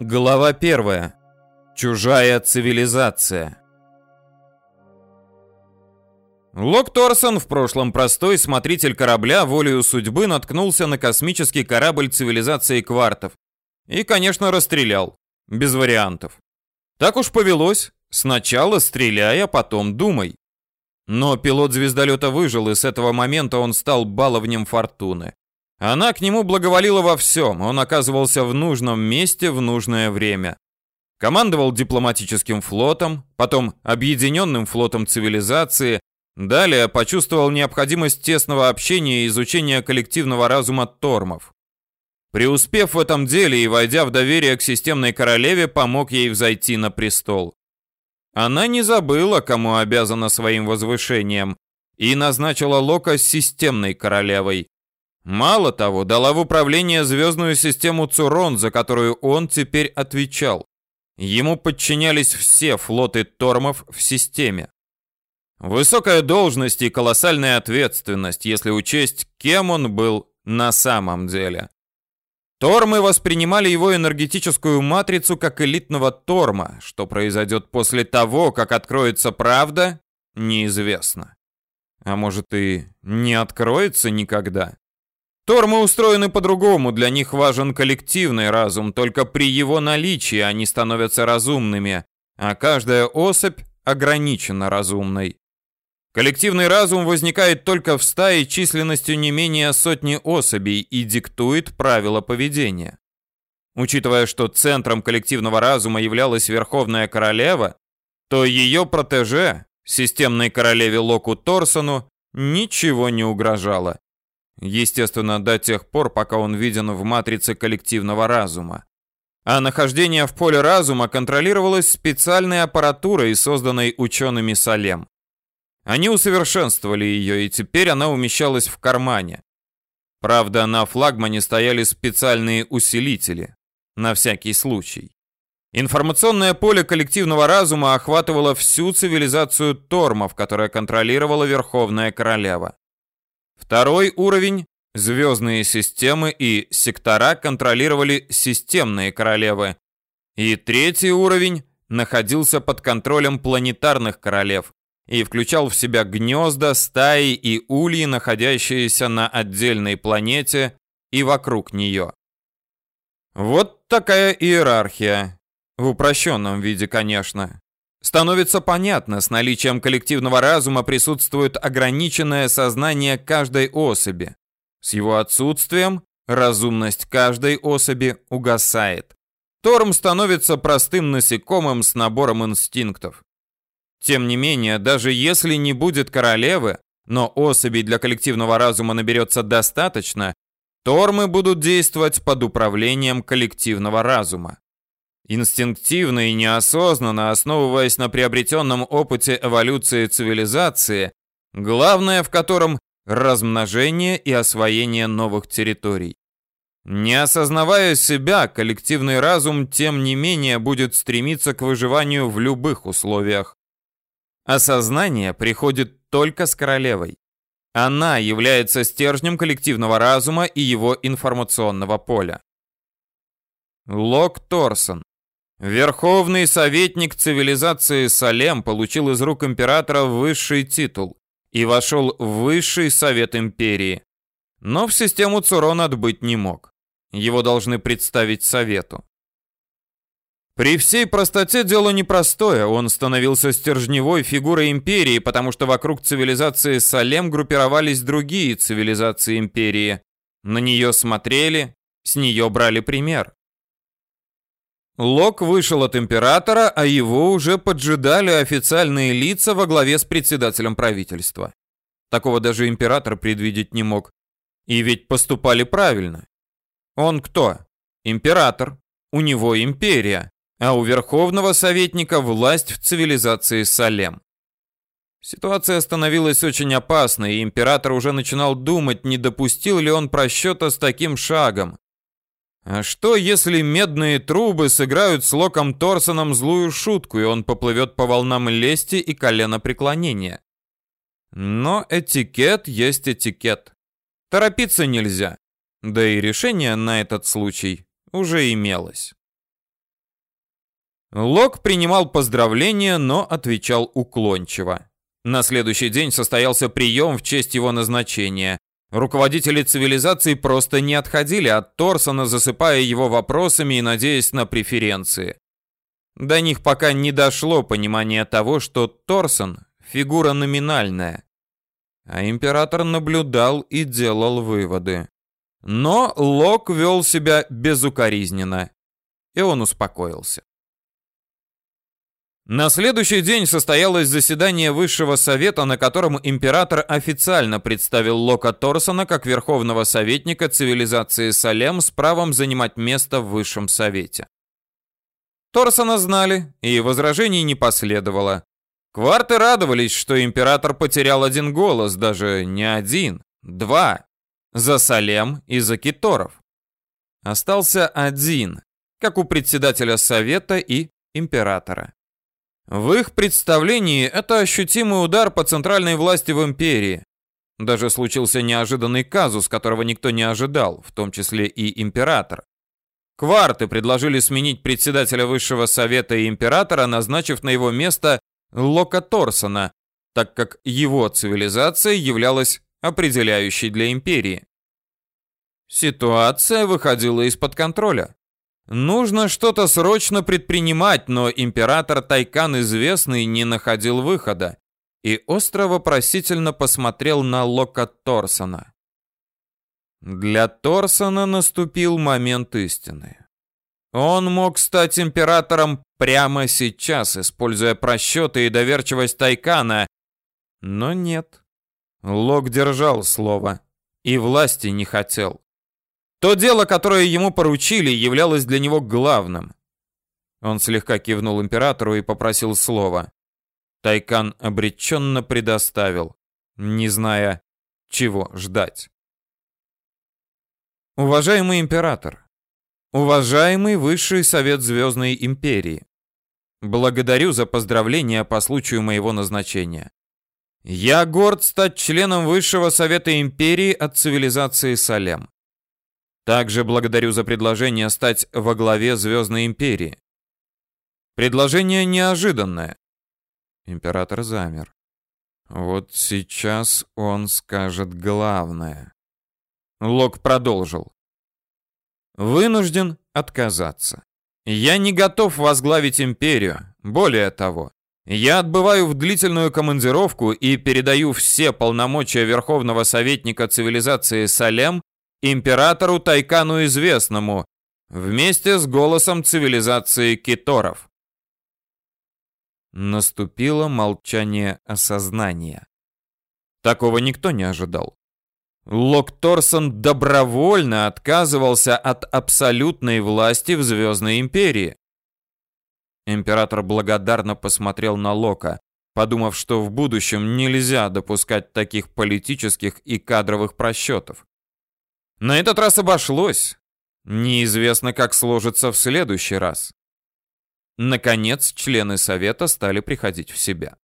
Глава первая. Чужая цивилизация. Лок Торсон, в прошлом простой смотритель корабля, волею судьбы наткнулся на космический корабль цивилизации квартов. И, конечно, расстрелял. Без вариантов. Так уж повелось. Сначала стреляй, а потом думай. Но пилот звездолета выжил, и с этого момента он стал баловнем фортуны. Она к нему благоволила во всем, он оказывался в нужном месте в нужное время. Командовал дипломатическим флотом, потом объединенным флотом цивилизации, далее почувствовал необходимость тесного общения и изучения коллективного разума тормов. Преуспев в этом деле и войдя в доверие к системной королеве, помог ей взойти на престол. Она не забыла, кому обязана своим возвышением, и назначила Лока системной королевой. Мало того, дала в управление звездную систему Цурон, за которую он теперь отвечал. Ему подчинялись все флоты Тормов в системе. Высокая должность и колоссальная ответственность, если учесть, кем он был на самом деле. Тормы воспринимали его энергетическую матрицу как элитного Торма. Что произойдет после того, как откроется правда, неизвестно. А может и не откроется никогда. Тормы устроены по-другому, для них важен коллективный разум, только при его наличии они становятся разумными, а каждая особь ограничена разумной. Коллективный разум возникает только в стае численностью не менее сотни особей и диктует правила поведения. Учитывая, что центром коллективного разума являлась Верховная Королева, то ее протеже, системной королеве Локу Торсону, ничего не угрожало. Естественно, до тех пор, пока он виден в матрице коллективного разума. А нахождение в поле разума контролировалось специальной аппаратурой, созданной учеными Салем. Они усовершенствовали ее, и теперь она умещалась в кармане. Правда, на флагмане стояли специальные усилители, на всякий случай. Информационное поле коллективного разума охватывало всю цивилизацию Тормов, которая контролировала Верховная Королева. Второй уровень – звездные системы и сектора контролировали системные королевы. И третий уровень находился под контролем планетарных королев и включал в себя гнезда, стаи и ульи, находящиеся на отдельной планете и вокруг нее. Вот такая иерархия. В упрощенном виде, конечно. Становится понятно, с наличием коллективного разума присутствует ограниченное сознание каждой особи. С его отсутствием разумность каждой особи угасает. Торм становится простым насекомым с набором инстинктов. Тем не менее, даже если не будет королевы, но особей для коллективного разума наберется достаточно, Тормы будут действовать под управлением коллективного разума. Инстинктивно и неосознанно, основываясь на приобретенном опыте эволюции цивилизации, главное в котором размножение и освоение новых территорий. Не осознавая себя, коллективный разум, тем не менее, будет стремиться к выживанию в любых условиях. Осознание приходит только с королевой. Она является стержнем коллективного разума и его информационного поля. Лок Торсон Верховный советник цивилизации Салем получил из рук императора высший титул и вошел в высший совет империи. Но в систему Цурон отбыть не мог. Его должны представить совету. При всей простоте дело непростое. Он становился стержневой фигурой империи, потому что вокруг цивилизации Салем группировались другие цивилизации империи. На нее смотрели, с нее брали пример. Лок вышел от императора, а его уже поджидали официальные лица во главе с председателем правительства. Такого даже император предвидеть не мог. И ведь поступали правильно. Он кто? Император. У него империя. А у верховного советника власть в цивилизации Салем. Ситуация становилась очень опасной, и император уже начинал думать, не допустил ли он просчета с таким шагом. А что, если медные трубы сыграют с Локом Торсоном злую шутку, и он поплывет по волнам лести и колена преклонения? Но этикет есть этикет. Торопиться нельзя. Да и решение на этот случай уже имелось. Лок принимал поздравления, но отвечал уклончиво. На следующий день состоялся прием в честь его назначения. Руководители цивилизации просто не отходили от Торсона, засыпая его вопросами и надеясь на преференции. До них пока не дошло понимание того, что Торсон – фигура номинальная. А император наблюдал и делал выводы. Но Лок вел себя безукоризненно, и он успокоился. На следующий день состоялось заседание Высшего Совета, на котором император официально представил Лока Торсона как верховного советника цивилизации Салем с правом занимать место в Высшем Совете. Торсона знали, и возражений не последовало. Кварты радовались, что император потерял один голос, даже не один, два, за Салем и за Киторов. Остался один, как у председателя Совета и императора. В их представлении это ощутимый удар по центральной власти в империи. Даже случился неожиданный казус, которого никто не ожидал, в том числе и император. Кварты предложили сменить председателя Высшего Совета и императора, назначив на его место Лока Торсона, так как его цивилизация являлась определяющей для империи. Ситуация выходила из-под контроля. Нужно что-то срочно предпринимать, но император Тайкан Известный не находил выхода и остро вопросительно посмотрел на Лока Торсона. Для Торсона наступил момент истины. Он мог стать императором прямо сейчас, используя просчеты и доверчивость Тайкана, но нет. Лок держал слово и власти не хотел. То дело, которое ему поручили, являлось для него главным. Он слегка кивнул императору и попросил слова. Тайкан обреченно предоставил, не зная, чего ждать. Уважаемый император, уважаемый Высший Совет Звездной Империи, благодарю за поздравления по случаю моего назначения. Я горд стать членом Высшего Совета Империи от цивилизации Салем. Также благодарю за предложение стать во главе Звездной Империи. Предложение неожиданное. Император замер. Вот сейчас он скажет главное. Лок продолжил. Вынужден отказаться. Я не готов возглавить империю. Более того, я отбываю в длительную командировку и передаю все полномочия Верховного Советника Цивилизации Салем императору Тайкану Известному, вместе с голосом цивилизации киторов. Наступило молчание осознания. Такого никто не ожидал. Лок Торсон добровольно отказывался от абсолютной власти в Звездной Империи. Император благодарно посмотрел на Лока, подумав, что в будущем нельзя допускать таких политических и кадровых просчетов. На этот раз обошлось. Неизвестно, как сложится в следующий раз. Наконец, члены совета стали приходить в себя.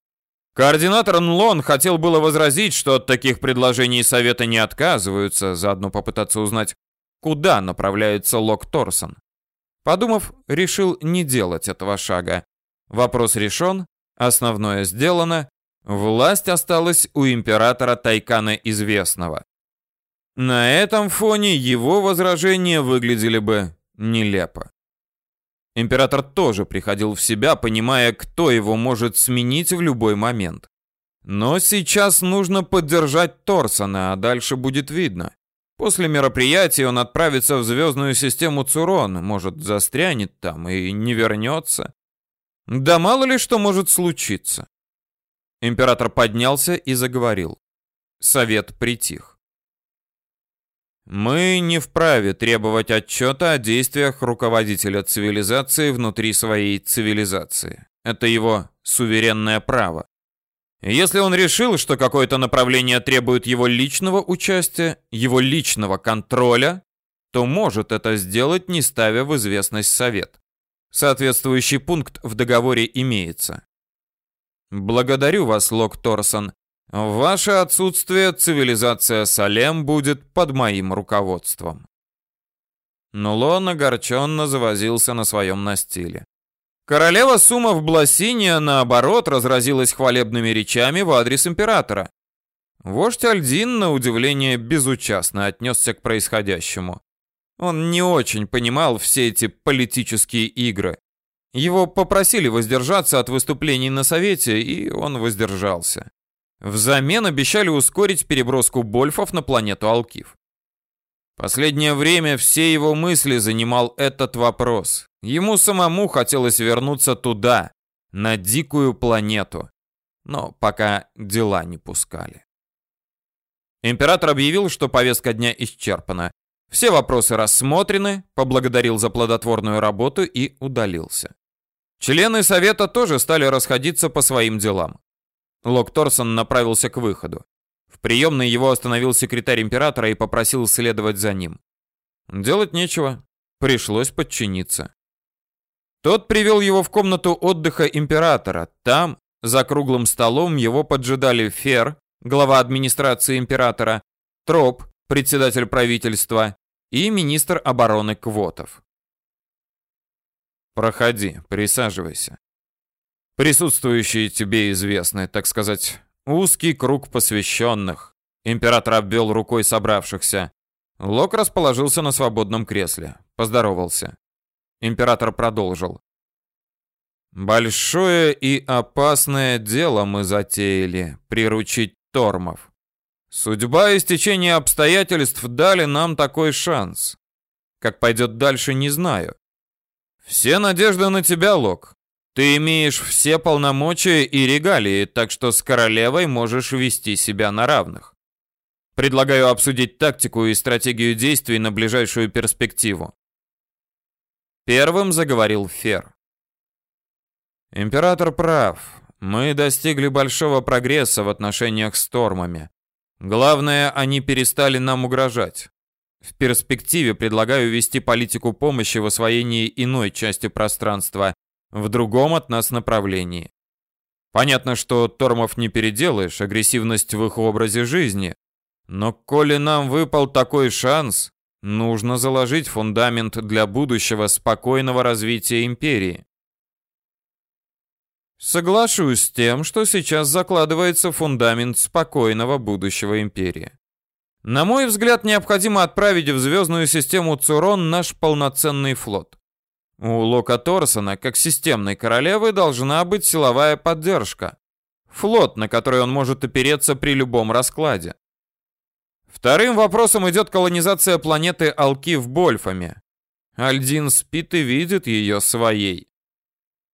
Координатор Нлон хотел было возразить, что от таких предложений совета не отказываются, заодно попытаться узнать, куда направляется Лок Торсон. Подумав, решил не делать этого шага. Вопрос решен, основное сделано, власть осталась у императора Тайкана Известного. На этом фоне его возражения выглядели бы нелепо. Император тоже приходил в себя, понимая, кто его может сменить в любой момент. Но сейчас нужно поддержать Торсона, а дальше будет видно. После мероприятия он отправится в звездную систему Цурон, может, застрянет там и не вернется. Да мало ли что может случиться. Император поднялся и заговорил. Совет притих. Мы не вправе требовать отчета о действиях руководителя цивилизации внутри своей цивилизации. Это его суверенное право. Если он решил, что какое-то направление требует его личного участия, его личного контроля, то может это сделать, не ставя в известность совет. Соответствующий пункт в договоре имеется. Благодарю вас, Лок Торсон, в ваше отсутствие цивилизация Салем будет под моим руководством. Нулон огорченно завозился на своем настиле. Королева Сума в Бласине, наоборот, разразилась хвалебными речами в адрес императора. Вождь Альдин, на удивление, безучастно отнесся к происходящему. Он не очень понимал все эти политические игры. Его попросили воздержаться от выступлений на совете, и он воздержался. Взамен обещали ускорить переброску Больфов на планету Алкив. Последнее время все его мысли занимал этот вопрос. Ему самому хотелось вернуться туда, на дикую планету. Но пока дела не пускали. Император объявил, что повестка дня исчерпана. Все вопросы рассмотрены, поблагодарил за плодотворную работу и удалился. Члены совета тоже стали расходиться по своим делам. Лок Торсон направился к выходу. В приемной его остановил секретарь императора и попросил следовать за ним. Делать нечего, пришлось подчиниться. Тот привел его в комнату отдыха императора. Там, за круглым столом, его поджидали Фер, глава администрации императора, Троп, председатель правительства, и министр обороны Квотов. «Проходи, присаживайся. Присутствующие тебе известны, так сказать, узкий круг посвященных». Император обвел рукой собравшихся. Лок расположился на свободном кресле. Поздоровался. Император продолжил. «Большое и опасное дело мы затеяли — приручить Тормов. Судьба и стечение обстоятельств дали нам такой шанс. Как пойдет дальше, не знаю. Все надежды на тебя, Лок. Ты имеешь все полномочия и регалии, так что с королевой можешь вести себя на равных. Предлагаю обсудить тактику и стратегию действий на ближайшую перспективу. Первым заговорил Фер. Император прав. Мы достигли большого прогресса в отношениях с Тормами. Главное, они перестали нам угрожать. В перспективе предлагаю вести политику помощи в освоении иной части пространства, в другом от нас направлении. Понятно, что Тормов не переделаешь, агрессивность в их образе жизни. Но коли нам выпал такой шанс, нужно заложить фундамент для будущего спокойного развития империи. Соглашусь с тем, что сейчас закладывается фундамент спокойного будущего империи. На мой взгляд, необходимо отправить в звездную систему Цурон наш полноценный флот. У Лока Торсона, как системной королевы, должна быть силовая поддержка. Флот, на который он может опереться при любом раскладе. Вторым вопросом идет колонизация планеты Алкив Больфами. Альдин спит и видит ее своей.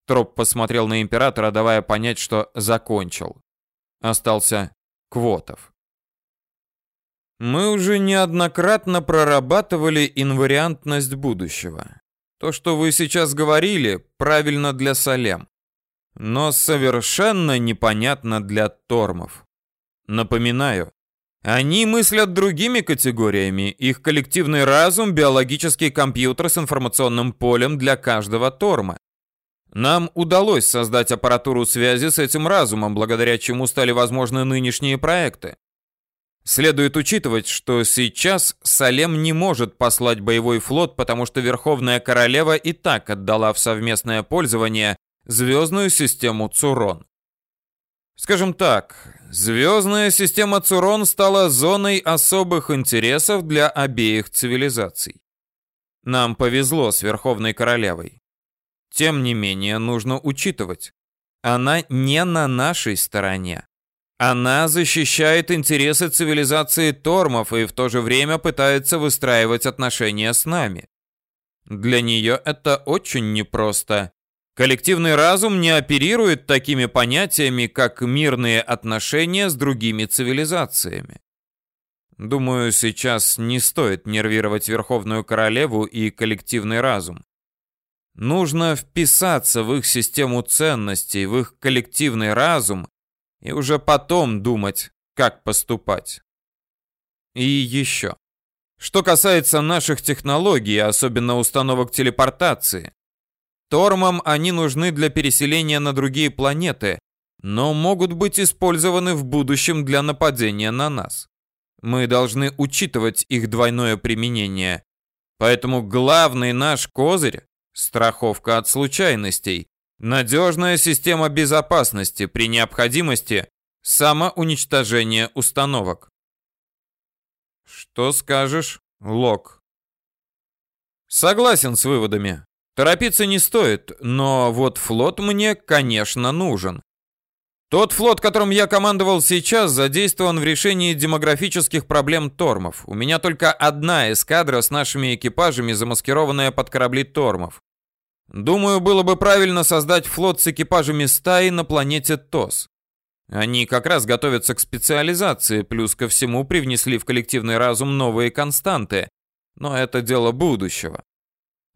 Троп посмотрел на императора, давая понять, что закончил. Остался Квотов. Мы уже неоднократно прорабатывали инвариантность будущего. То, что вы сейчас говорили, правильно для Салем. Но совершенно непонятно для Тормов. Напоминаю, они мыслят другими категориями. Их коллективный разум – биологический компьютер с информационным полем для каждого Торма. Нам удалось создать аппаратуру связи с этим разумом, благодаря чему стали возможны нынешние проекты. Следует учитывать, что сейчас Салем не может послать боевой флот, потому что Верховная Королева и так отдала в совместное пользование звездную систему Цурон. Скажем так, звездная система Цурон стала зоной особых интересов для обеих цивилизаций. Нам повезло с Верховной Королевой. Тем не менее, нужно учитывать, она не на нашей стороне. Она защищает интересы цивилизации Тормов и в то же время пытается выстраивать отношения с нами. Для нее это очень непросто. Коллективный разум не оперирует такими понятиями, как мирные отношения с другими цивилизациями. Думаю, сейчас не стоит нервировать Верховную Королеву и коллективный разум. Нужно вписаться в их систему ценностей, в их коллективный разум и уже потом думать, как поступать. И еще. Что касается наших технологий, особенно установок телепортации, Тормам они нужны для переселения на другие планеты, но могут быть использованы в будущем для нападения на нас. Мы должны учитывать их двойное применение. Поэтому главный наш козырь Страховка от случайностей. Надежная система безопасности при необходимости самоуничтожение установок. Что скажешь, Лок? Согласен с выводами. Торопиться не стоит, но вот флот мне, конечно, нужен. Тот флот, которым я командовал сейчас, задействован в решении демографических проблем Тормов. У меня только одна эскадра с нашими экипажами, замаскированная под корабли Тормов. Думаю, было бы правильно создать флот с экипажами стаи на планете Тос. Они как раз готовятся к специализации, плюс ко всему привнесли в коллективный разум новые константы. Но это дело будущего.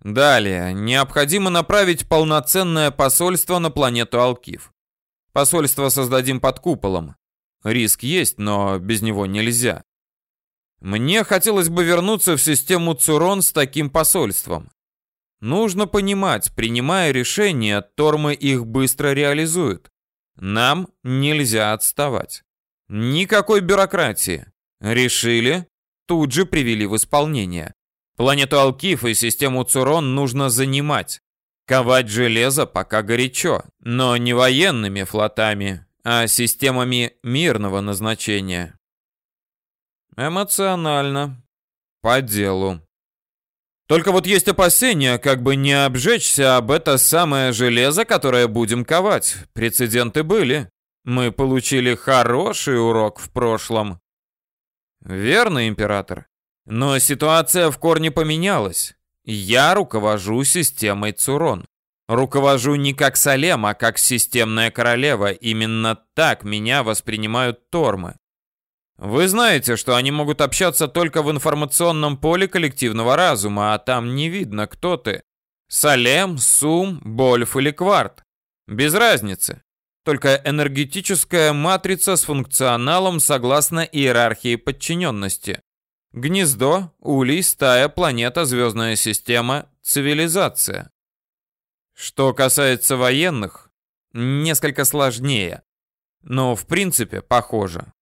Далее, необходимо направить полноценное посольство на планету Алкив. Посольство создадим под куполом. Риск есть, но без него нельзя. Мне хотелось бы вернуться в систему Цурон с таким посольством. Нужно понимать, принимая решения, Тормы их быстро реализуют. Нам нельзя отставать. Никакой бюрократии. Решили, тут же привели в исполнение. Планету Алкиф и систему Цурон нужно занимать. Ковать железо пока горячо, но не военными флотами, а системами мирного назначения. Эмоционально. По делу. Только вот есть опасения, как бы не обжечься об это самое железо, которое будем ковать. Прецеденты были. Мы получили хороший урок в прошлом. Верно, император. Но ситуация в корне поменялась. Я руковожу системой Цурон. Руковожу не как Салем, а как системная королева. Именно так меня воспринимают Тормы. Вы знаете, что они могут общаться только в информационном поле коллективного разума, а там не видно, кто ты. Салем, Сум, Больф или Кварт. Без разницы. Только энергетическая матрица с функционалом согласно иерархии подчиненности. Гнездо, улей, стая, планета, звездная система, цивилизация. Что касается военных, несколько сложнее. Но в принципе похоже.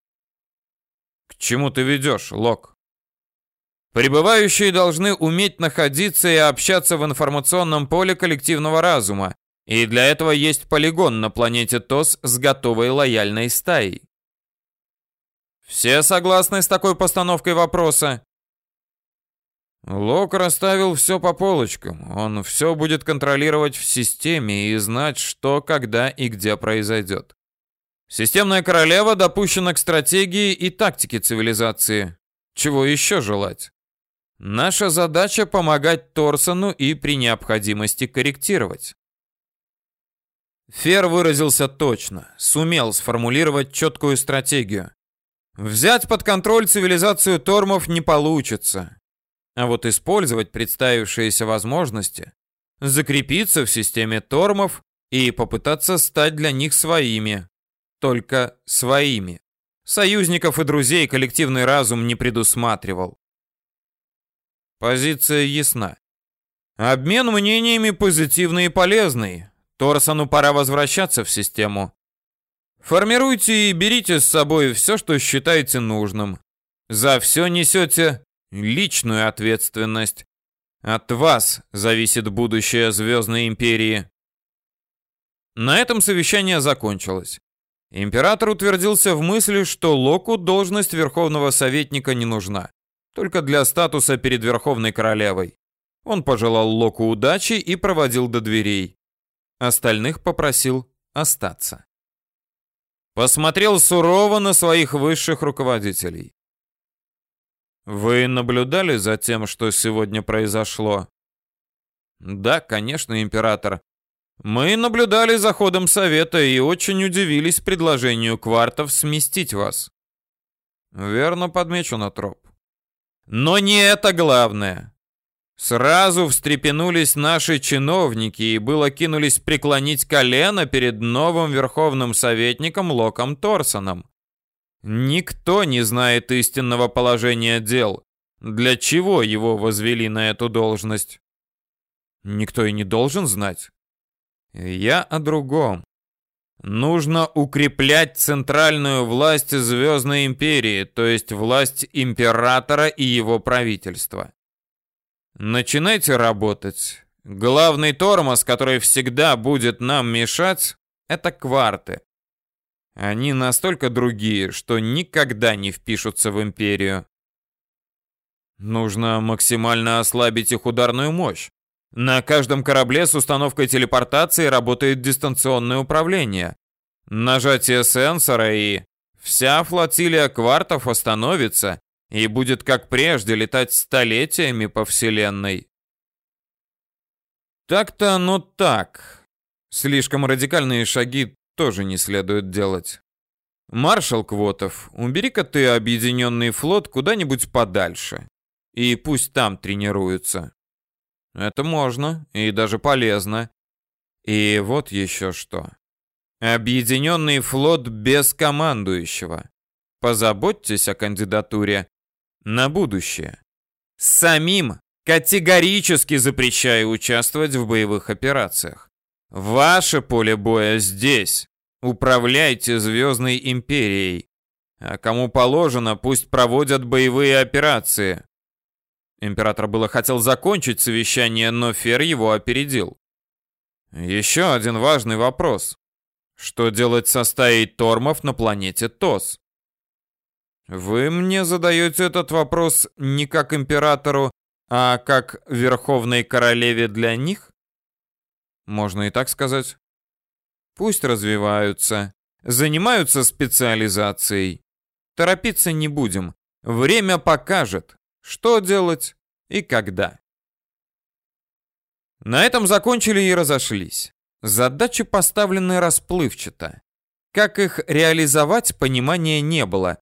К чему ты ведешь, Лок? Прибывающие должны уметь находиться и общаться в информационном поле коллективного разума, и для этого есть полигон на планете ТОС с готовой лояльной стаей. Все согласны с такой постановкой вопроса? Лок расставил все по полочкам. Он все будет контролировать в системе и знать, что, когда и где произойдет. Системная королева допущена к стратегии и тактике цивилизации. Чего еще желать? Наша задача помогать Торсону и при необходимости корректировать. Фер выразился точно, сумел сформулировать четкую стратегию. Взять под контроль цивилизацию Тормов не получится. А вот использовать представившиеся возможности, закрепиться в системе Тормов и попытаться стать для них своими. Только своими. Союзников и друзей коллективный разум не предусматривал. Позиция ясна. Обмен мнениями позитивный и полезный. Торсону пора возвращаться в систему. Формируйте и берите с собой все, что считаете нужным. За все несете личную ответственность. От вас зависит будущее Звездной Империи. На этом совещание закончилось. Император утвердился в мысли, что Локу должность Верховного Советника не нужна, только для статуса перед Верховной Королевой. Он пожелал Локу удачи и проводил до дверей. Остальных попросил остаться. Посмотрел сурово на своих высших руководителей. Вы наблюдали за тем, что сегодня произошло? Да, конечно, император. Мы наблюдали за ходом совета и очень удивились предложению квартов сместить вас. Верно подмечено, Троп. Но не это главное. Сразу встрепенулись наши чиновники и было кинулись преклонить колено перед новым верховным советником Локом Торсоном. Никто не знает истинного положения дел. Для чего его возвели на эту должность? Никто и не должен знать. Я о другом. Нужно укреплять центральную власть Звездной Империи, то есть власть Императора и его правительства. Начинайте работать. Главный тормоз, который всегда будет нам мешать, это кварты. Они настолько другие, что никогда не впишутся в империю. Нужно максимально ослабить их ударную мощь. На каждом корабле с установкой телепортации работает дистанционное управление. Нажатие сенсора и вся флотилия квартов остановится и будет как прежде летать столетиями по вселенной. Так-то оно так. Слишком радикальные шаги тоже не следует делать. Маршал Квотов, убери-ка ты объединенный флот куда-нибудь подальше. И пусть там тренируются. Это можно и даже полезно. И вот еще что. Объединенный флот без командующего. Позаботьтесь о кандидатуре на будущее. Самим Категорически запрещаю участвовать в боевых операциях. Ваше поле боя здесь. Управляйте Звездной Империей. А кому положено, пусть проводят боевые операции. Император было хотел закончить совещание, но Фер его опередил. Еще один важный вопрос. Что делать со стаей тормов на планете Тос? Вы мне задаете этот вопрос не как императору, а как верховной королеве для них? Можно и так сказать. Пусть развиваются, занимаются специализацией. Торопиться не будем. Время покажет, что делать и когда. На этом закончили и разошлись. Задачи поставлены расплывчато. Как их реализовать, понимания не было,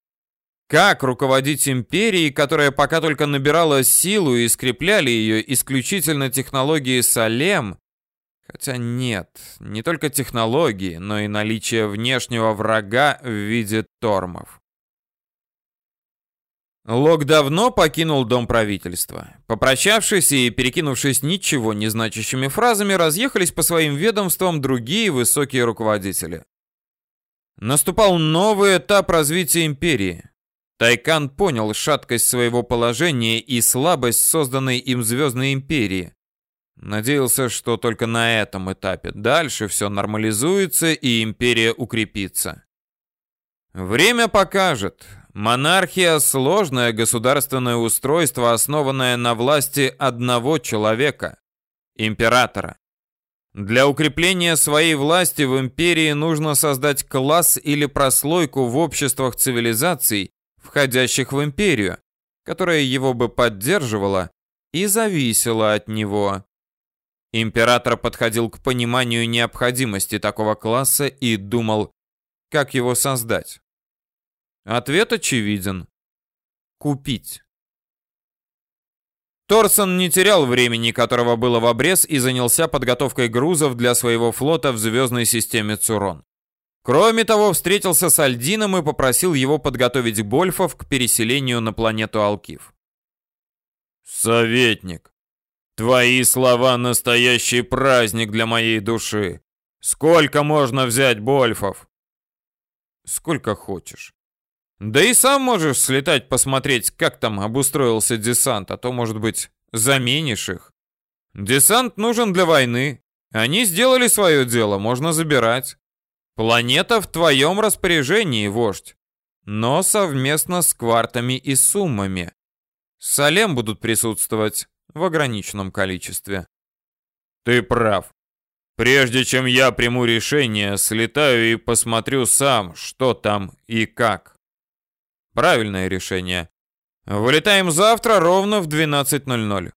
как руководить империей, которая пока только набирала силу и скрепляли ее исключительно технологии Салем? Хотя нет, не только технологии, но и наличие внешнего врага в виде тормов. Лок давно покинул дом правительства. Попрощавшись и перекинувшись ничего не значащими фразами, разъехались по своим ведомствам другие высокие руководители. Наступал новый этап развития империи. Тайкан понял шаткость своего положения и слабость созданной им Звездной Империи. Надеялся, что только на этом этапе. Дальше все нормализуется и Империя укрепится. Время покажет. Монархия – сложное государственное устройство, основанное на власти одного человека – императора. Для укрепления своей власти в империи нужно создать класс или прослойку в обществах цивилизаций, входящих в империю, которая его бы поддерживала и зависела от него. Император подходил к пониманию необходимости такого класса и думал, как его создать. Ответ очевиден. Купить. Торсон не терял времени, которого было в обрез, и занялся подготовкой грузов для своего флота в звездной системе Цурон. Кроме того, встретился с Альдином и попросил его подготовить Больфов к переселению на планету Алкив. «Советник, твои слова — настоящий праздник для моей души. Сколько можно взять Больфов?» «Сколько хочешь. Да и сам можешь слетать посмотреть, как там обустроился десант, а то, может быть, заменишь их. Десант нужен для войны. Они сделали свое дело, можно забирать. Планета в твоем распоряжении, вождь, но совместно с квартами и суммами. Салем будут присутствовать в ограниченном количестве. Ты прав. Прежде чем я приму решение, слетаю и посмотрю сам, что там и как. Правильное решение. Вылетаем завтра ровно в 12.00.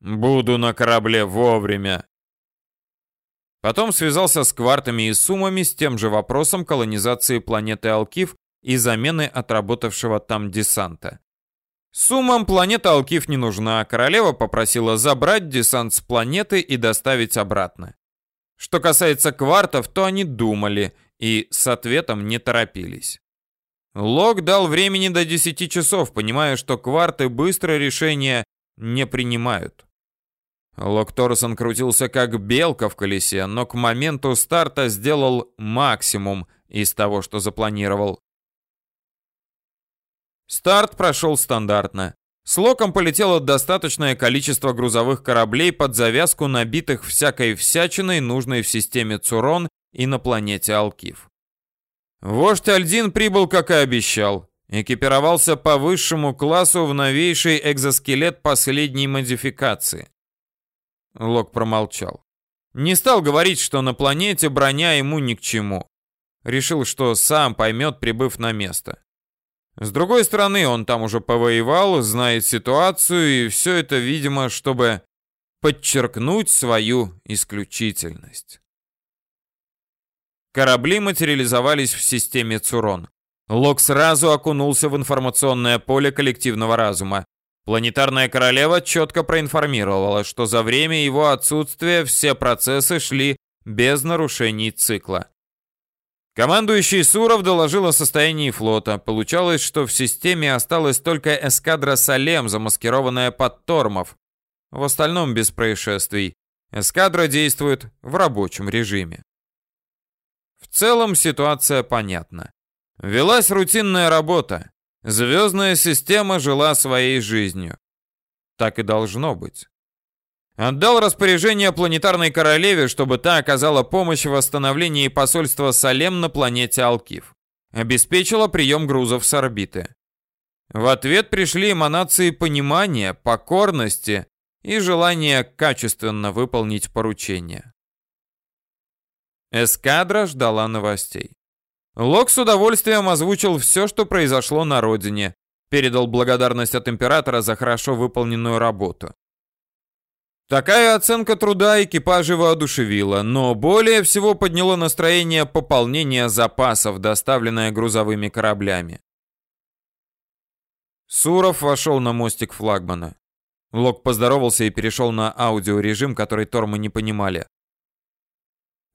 Буду на корабле вовремя. Потом связался с квартами и суммами с тем же вопросом колонизации планеты Алкив и замены отработавшего там десанта. Суммам планета Алкив не нужна, королева попросила забрать десант с планеты и доставить обратно. Что касается квартов, то они думали и с ответом не торопились. Лог дал времени до 10 часов, понимая, что кварты быстро решения не принимают. Лок Торсон крутился как белка в колесе, но к моменту старта сделал максимум из того, что запланировал. Старт прошел стандартно. С Локом полетело достаточное количество грузовых кораблей под завязку, набитых всякой всячиной, нужной в системе Цурон и на планете Алкив. Вождь Альдин прибыл, как и обещал. Экипировался по высшему классу в новейший экзоскелет последней модификации. Лок промолчал. Не стал говорить, что на планете броня ему ни к чему. Решил, что сам поймет, прибыв на место. С другой стороны, он там уже повоевал, знает ситуацию, и все это, видимо, чтобы подчеркнуть свою исключительность. Корабли материализовались в системе Цурон. Лок сразу окунулся в информационное поле коллективного разума. Планетарная королева четко проинформировала, что за время его отсутствия все процессы шли без нарушений цикла. Командующий Суров доложил о состоянии флота. Получалось, что в системе осталась только эскадра Салем, замаскированная под Тормов. В остальном без происшествий. Эскадра действует в рабочем режиме. В целом ситуация понятна. Велась рутинная работа. Звездная система жила своей жизнью. Так и должно быть. Отдал распоряжение планетарной королеве, чтобы та оказала помощь в восстановлении посольства Салем на планете Алкив. Обеспечила прием грузов с орбиты. В ответ пришли эманации понимания, покорности и желания качественно выполнить поручение. Эскадра ждала новостей. Лок с удовольствием озвучил все, что произошло на родине, передал благодарность от императора за хорошо выполненную работу. Такая оценка труда экипажа воодушевила, но более всего подняло настроение пополнение запасов, доставленное грузовыми кораблями. Суров вошел на мостик флагмана. Лок поздоровался и перешел на аудиорежим, который Тормы не понимали.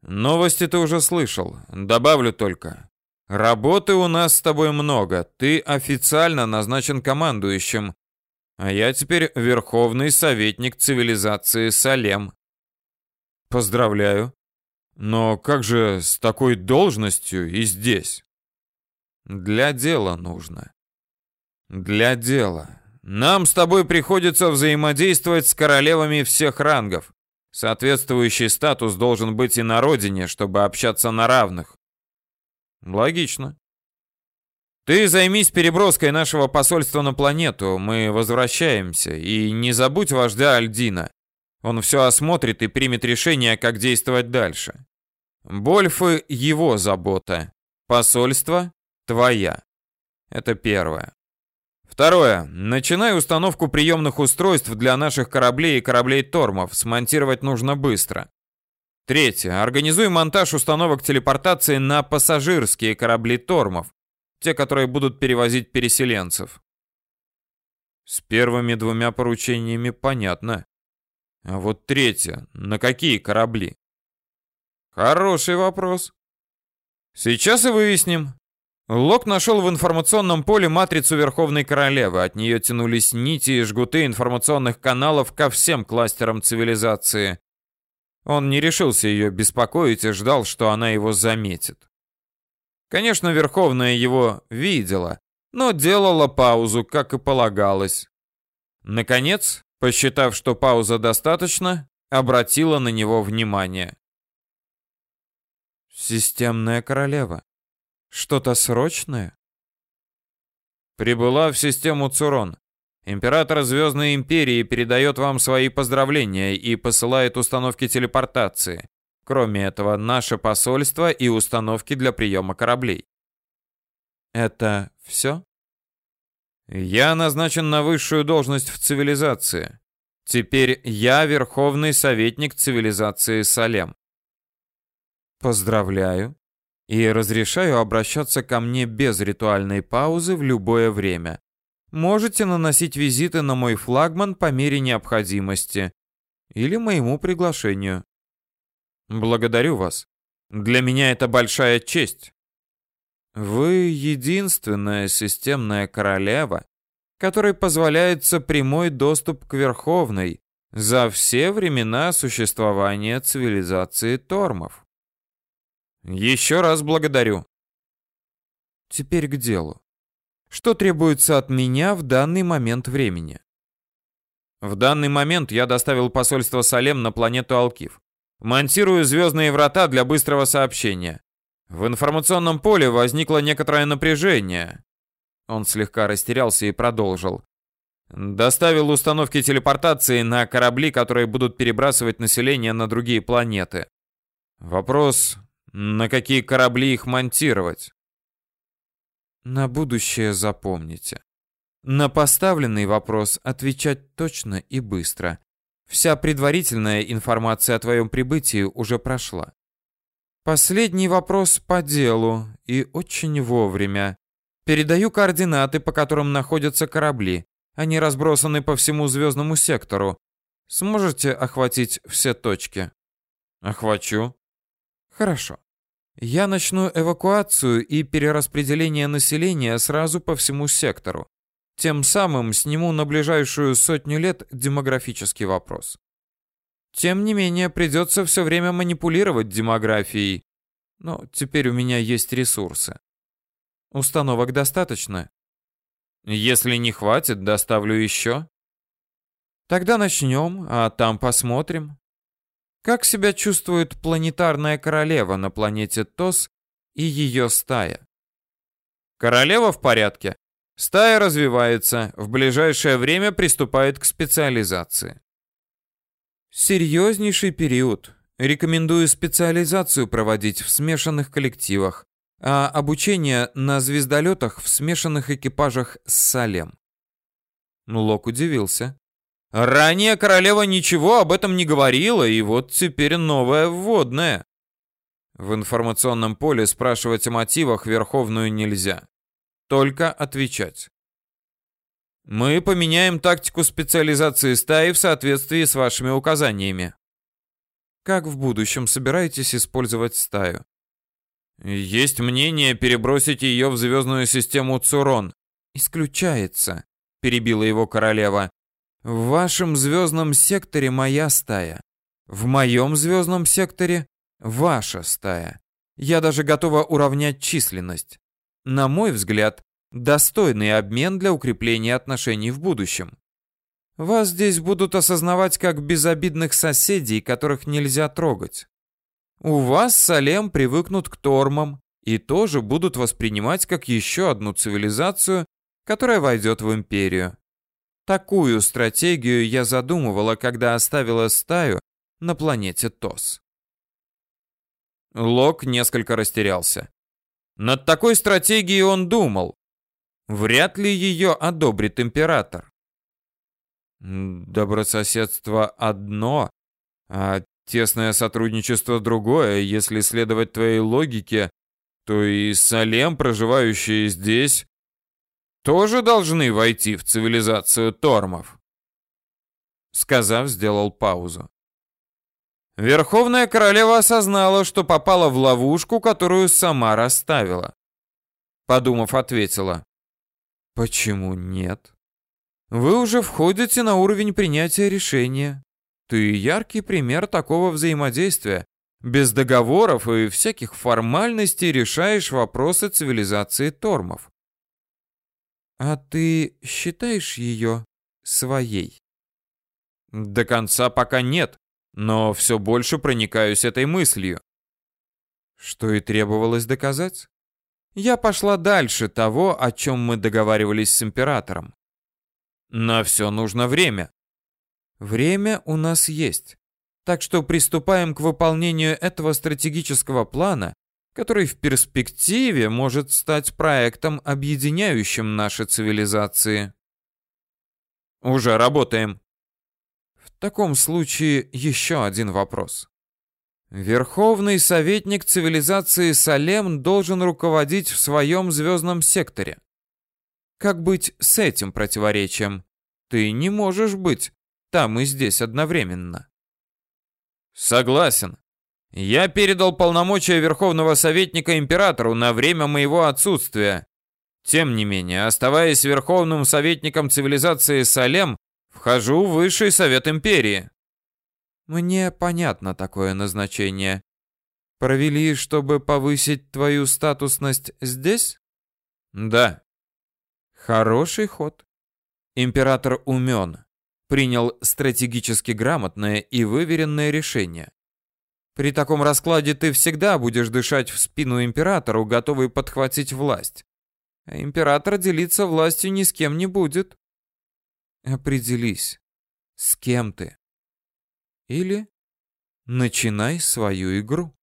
Новости ты уже слышал. Добавлю только. Работы у нас с тобой много. Ты официально назначен командующим. А я теперь верховный советник цивилизации Салем. Поздравляю. Но как же с такой должностью и здесь? Для дела нужно. Для дела. Нам с тобой приходится взаимодействовать с королевами всех рангов. Соответствующий статус должен быть и на родине, чтобы общаться на равных. Логично. Ты займись переброской нашего посольства на планету, мы возвращаемся. И не забудь вождя Альдина. Он все осмотрит и примет решение, как действовать дальше. Больфы — его забота. Посольство — твоя. Это первое. Второе. Начинай установку приемных устройств для наших кораблей и кораблей Тормов. Смонтировать нужно быстро. Третье. Организуй монтаж установок телепортации на пассажирские корабли Тормов. Те, которые будут перевозить переселенцев. С первыми двумя поручениями понятно. А вот третье. На какие корабли? Хороший вопрос. Сейчас и выясним. Лок нашел в информационном поле матрицу Верховной Королевы. От нее тянулись нити и жгуты информационных каналов ко всем кластерам цивилизации. Он не решился ее беспокоить и ждал, что она его заметит. Конечно, Верховная его видела, но делала паузу, как и полагалось. Наконец, посчитав, что пауза достаточно, обратила на него внимание. «Системная королева», что-то срочное? Прибыла в систему Цурон. Император Звездной Империи передает вам свои поздравления и посылает установки телепортации. Кроме этого, наше посольство и установки для приема кораблей. Это все? Я назначен на высшую должность в цивилизации. Теперь я верховный советник цивилизации Салем. Поздравляю и разрешаю обращаться ко мне без ритуальной паузы в любое время. Можете наносить визиты на мой флагман по мере необходимости или моему приглашению. Благодарю вас. Для меня это большая честь. Вы единственная системная королева, которой позволяется прямой доступ к Верховной за все времена существования цивилизации Тормов. Еще раз благодарю. Теперь к делу. Что требуется от меня в данный момент времени? В данный момент я доставил посольство Салем на планету Алкив. Монтирую звездные врата для быстрого сообщения. В информационном поле возникло некоторое напряжение. Он слегка растерялся и продолжил. Доставил установки телепортации на корабли, которые будут перебрасывать население на другие планеты. Вопрос, на какие корабли их монтировать? На будущее запомните. На поставленный вопрос отвечать точно и быстро. Вся предварительная информация о твоем прибытии уже прошла. Последний вопрос по делу и очень вовремя. Передаю координаты, по которым находятся корабли. Они разбросаны по всему звездному сектору. Сможете охватить все точки? Охвачу. Хорошо. Я начну эвакуацию и перераспределение населения сразу по всему сектору. Тем самым сниму на ближайшую сотню лет демографический вопрос. Тем не менее, придется все время манипулировать демографией. Но теперь у меня есть ресурсы. Установок достаточно. Если не хватит, доставлю еще. Тогда начнем, а там посмотрим. Как себя чувствует планетарная королева на планете Тос и ее стая? Королева в порядке. Стая развивается, в ближайшее время приступает к специализации. Серьезнейший период. Рекомендую специализацию проводить в смешанных коллективах, а обучение на звездолетах в смешанных экипажах с Салем. Лок удивился. Ранее королева ничего об этом не говорила, и вот теперь новое вводное. В информационном поле спрашивать о мотивах Верховную нельзя только отвечать. Мы поменяем тактику специализации стаи в соответствии с вашими указаниями. Как в будущем собираетесь использовать стаю? Есть мнение перебросить ее в звездную систему Цурон. Исключается, перебила его королева. В вашем звездном секторе моя стая. В моем звездном секторе ваша стая. Я даже готова уравнять численность на мой взгляд, достойный обмен для укрепления отношений в будущем. Вас здесь будут осознавать как безобидных соседей, которых нельзя трогать. У вас Салем привыкнут к тормам и тоже будут воспринимать как еще одну цивилизацию, которая войдет в империю. Такую стратегию я задумывала, когда оставила стаю на планете Тос. Лок несколько растерялся. Над такой стратегией он думал. Вряд ли ее одобрит император. Добрососедство одно, а тесное сотрудничество другое. Если следовать твоей логике, то и Салем, проживающие здесь, тоже должны войти в цивилизацию Тормов. Сказав, сделал паузу. Верховная королева осознала, что попала в ловушку, которую сама расставила. Подумав, ответила. «Почему нет? Вы уже входите на уровень принятия решения. Ты яркий пример такого взаимодействия. Без договоров и всяких формальностей решаешь вопросы цивилизации Тормов. А ты считаешь ее своей? До конца пока нет, но все больше проникаюсь этой мыслью. Что и требовалось доказать. Я пошла дальше того, о чем мы договаривались с императором. На все нужно время. Время у нас есть. Так что приступаем к выполнению этого стратегического плана, который в перспективе может стать проектом, объединяющим наши цивилизации. Уже работаем. В таком случае еще один вопрос. Верховный советник цивилизации Салем должен руководить в своем звездном секторе. Как быть с этим противоречием? Ты не можешь быть там и здесь одновременно. Согласен. Я передал полномочия Верховного Советника Императору на время моего отсутствия. Тем не менее, оставаясь Верховным Советником цивилизации Салем, Вхожу в высший совет империи. Мне понятно такое назначение. Провели, чтобы повысить твою статусность здесь? Да. Хороший ход. Император умен, принял стратегически грамотное и выверенное решение. При таком раскладе ты всегда будешь дышать в спину императору, готовый подхватить власть. А император делиться властью ни с кем не будет. Определись, с кем ты. Или начинай свою игру.